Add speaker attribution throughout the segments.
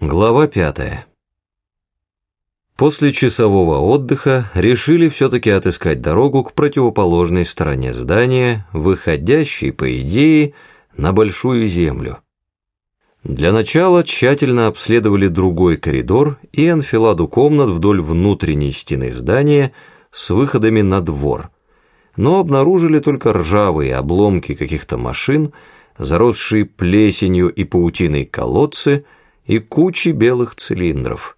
Speaker 1: Глава пятая. После часового отдыха решили все-таки отыскать дорогу к противоположной стороне здания, выходящей, по идее, на большую землю. Для начала тщательно обследовали другой коридор и анфиладу комнат вдоль внутренней стены здания с выходами на двор, но обнаружили только ржавые обломки каких-то машин, заросшие плесенью и паутиной колодцы – и кучи белых цилиндров.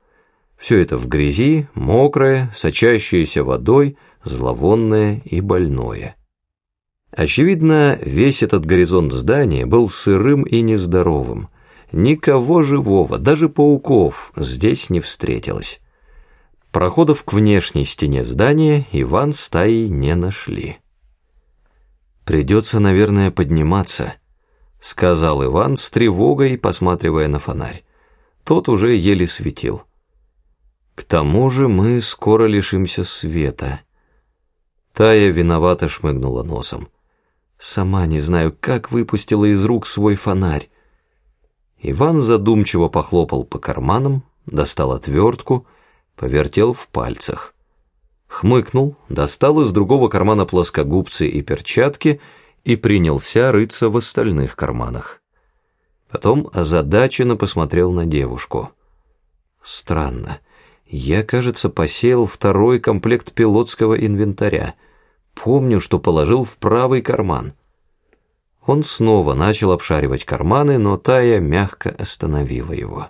Speaker 1: Все это в грязи, мокрое, сочащееся водой, зловонное и больное. Очевидно, весь этот горизонт здания был сырым и нездоровым. Никого живого, даже пауков, здесь не встретилось. Проходов к внешней стене здания Иван с Таей не нашли. «Придется, наверное, подниматься», — сказал Иван с тревогой, посматривая на фонарь. Тот уже еле светил. К тому же мы скоро лишимся света. Тая виновато шмыгнула носом. Сама не знаю, как выпустила из рук свой фонарь. Иван задумчиво похлопал по карманам, достал отвертку, повертел в пальцах. Хмыкнул, достал из другого кармана плоскогубцы и перчатки и принялся рыться в остальных карманах. Потом озадаченно посмотрел на девушку. Странно. Я, кажется, посеял второй комплект пилотского инвентаря. Помню, что положил в правый карман. Он снова начал обшаривать карманы, но Тая мягко остановила его.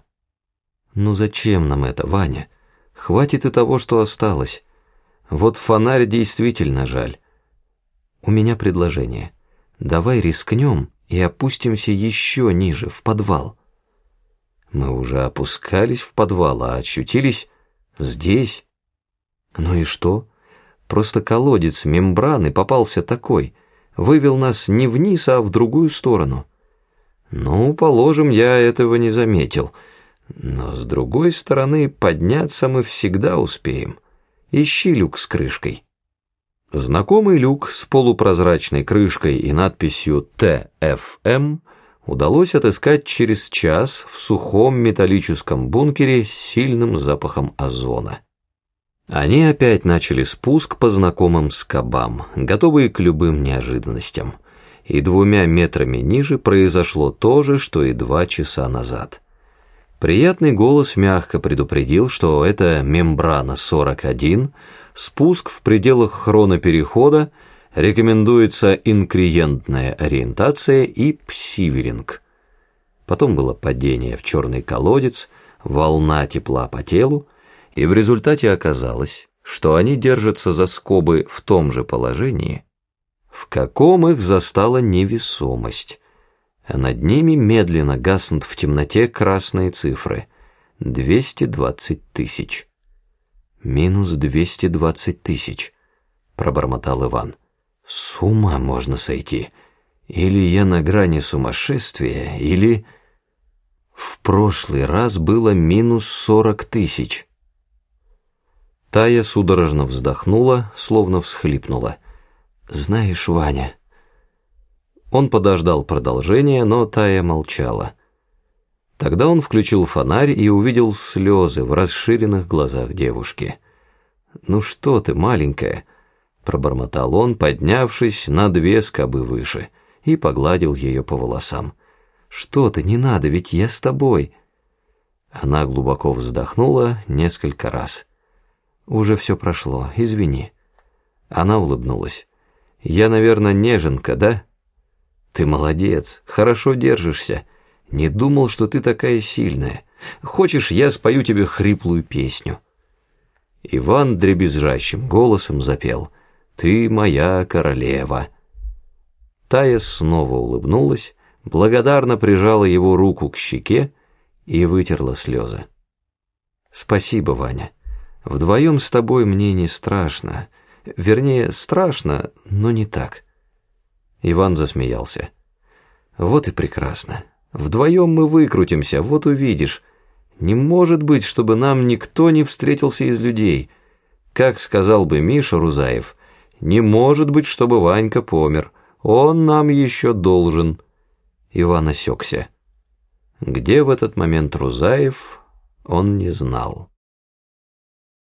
Speaker 1: «Ну зачем нам это, Ваня? Хватит и того, что осталось. Вот фонарь действительно жаль. У меня предложение. Давай рискнем и опустимся еще ниже, в подвал. Мы уже опускались в подвал, а очутились здесь. Ну и что? Просто колодец мембраны попался такой, вывел нас не вниз, а в другую сторону. Ну, положим, я этого не заметил. Но с другой стороны, подняться мы всегда успеем. Ищи люк с крышкой. Знакомый люк с полупрозрачной крышкой и надписью «ТФМ» удалось отыскать через час в сухом металлическом бункере с сильным запахом озона. Они опять начали спуск по знакомым скобам, готовые к любым неожиданностям. И двумя метрами ниже произошло то же, что и два часа назад. Приятный голос мягко предупредил, что это мембрана 41, спуск в пределах хроноперехода, рекомендуется инкриентная ориентация и псиверинг. Потом было падение в черный колодец, волна тепла по телу, и в результате оказалось, что они держатся за скобы в том же положении, в каком их застала невесомость а над ними медленно гаснут в темноте красные цифры. 220 тысяч. «Минус 220 тысяч», — пробормотал Иван. «С ума можно сойти. Или я на грани сумасшествия, или...» В прошлый раз было минус 40 тысяч. Тая судорожно вздохнула, словно всхлипнула. «Знаешь, Ваня...» Он подождал продолжения, но Тая молчала. Тогда он включил фонарь и увидел слезы в расширенных глазах девушки. «Ну что ты, маленькая?» – пробормотал он, поднявшись на две скобы выше, и погладил ее по волосам. «Что ты, не надо, ведь я с тобой!» Она глубоко вздохнула несколько раз. «Уже все прошло, извини». Она улыбнулась. «Я, наверное, неженка, да?» Ты молодец, хорошо держишься. Не думал, что ты такая сильная. Хочешь, я спою тебе хриплую песню?» Иван дребезжащим голосом запел «Ты моя королева». Тая снова улыбнулась, благодарно прижала его руку к щеке и вытерла слезы. «Спасибо, Ваня. Вдвоем с тобой мне не страшно. Вернее, страшно, но не так». Иван засмеялся. «Вот и прекрасно. Вдвоем мы выкрутимся, вот увидишь. Не может быть, чтобы нам никто не встретился из людей. Как сказал бы Миша Рузаев, не может быть, чтобы Ванька помер. Он нам еще должен». Иван осекся. Где в этот момент Рузаев, он не знал.